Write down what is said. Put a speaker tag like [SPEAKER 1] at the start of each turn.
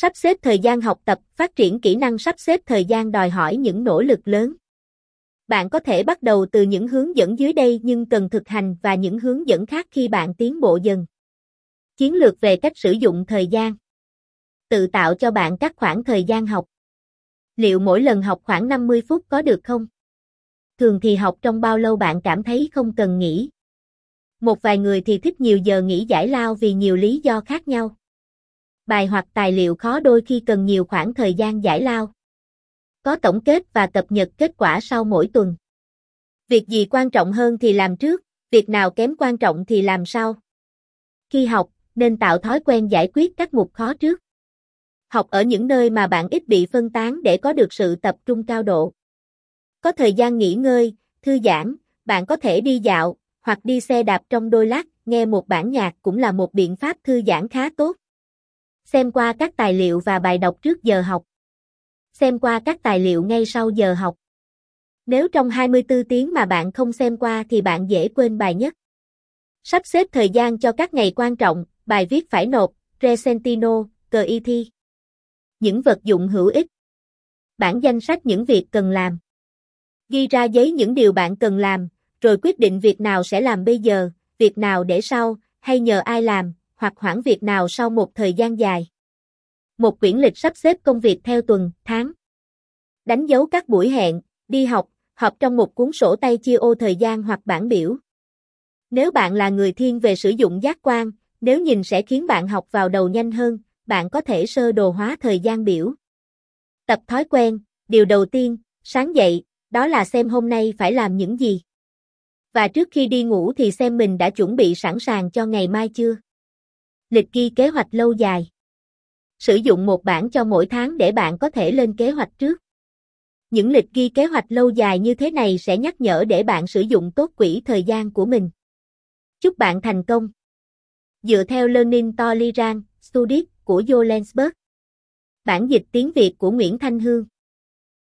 [SPEAKER 1] Sắp xếp thời gian học tập, phát triển kỹ năng sắp xếp thời gian đòi hỏi những nỗ lực lớn. Bạn có thể bắt đầu từ những hướng dẫn dưới đây nhưng cần thực hành và những hướng dẫn khác khi bạn tiến bộ dần. Chiến lược về cách sử dụng thời gian. Tự tạo cho bạn các khoảng thời gian học. Liệu mỗi lần học khoảng 50 phút có được không? Thường thì học trong bao lâu bạn cảm thấy không cần nghỉ? Một vài người thì thích nhiều giờ nghỉ giải lao vì nhiều lý do khác nhau. Bài hoặc tài liệu khó đôi khi cần nhiều khoảng thời gian giải lao. Có tổng kết và cập nhật kết quả sau mỗi tuần. Việc gì quan trọng hơn thì làm trước, việc nào kém quan trọng thì làm sau. Khi học, nên tạo thói quen giải quyết các mục khó trước. Học ở những nơi mà bạn ít bị phân tán để có được sự tập trung cao độ. Có thời gian nghỉ ngơi, thư giãn, bạn có thể đi dạo, hoặc đi xe đạp trong đôi lát, nghe một bản nhạc cũng là một biện pháp thư giãn khá tốt. Xem qua các tài liệu và bài đọc trước giờ học. Xem qua các tài liệu ngay sau giờ học. Nếu trong 24 tiếng mà bạn không xem qua thì bạn dễ quên bài nhất. Sắp xếp thời gian cho các ngày quan trọng, bài viết phải nộp, Resentino, thi. Những vật dụng hữu ích. Bản danh sách những việc cần làm. Ghi ra giấy những điều bạn cần làm, rồi quyết định việc nào sẽ làm bây giờ, việc nào để sau, hay nhờ ai làm, hoặc hoãn việc nào sau một thời gian dài. Một quyển lịch sắp xếp công việc theo tuần, tháng. Đánh dấu các buổi hẹn, đi học, họp trong một cuốn sổ tay chia ô thời gian hoặc bảng biểu. Nếu bạn là người thiên về sử dụng giác quan, nếu nhìn sẽ khiến bạn học vào đầu nhanh hơn, bạn có thể sơ đồ hóa thời gian biểu. Tập thói quen, điều đầu tiên, sáng dậy, đó là xem hôm nay phải làm những gì. Và trước khi đi ngủ thì xem mình đã chuẩn bị sẵn sàng cho ngày mai chưa. Lịch ghi kế hoạch lâu dài. Sử dụng một bản cho mỗi tháng để bạn có thể lên kế hoạch trước. Những lịch ghi kế hoạch lâu dài như thế này sẽ nhắc nhở để bạn sử dụng tốt quỹ thời gian của mình. Chúc bạn thành công. Dựa theo Learning Tolerance Studies của Jolensberg. Bản dịch tiếng Việt của Nguyễn Thanh Hương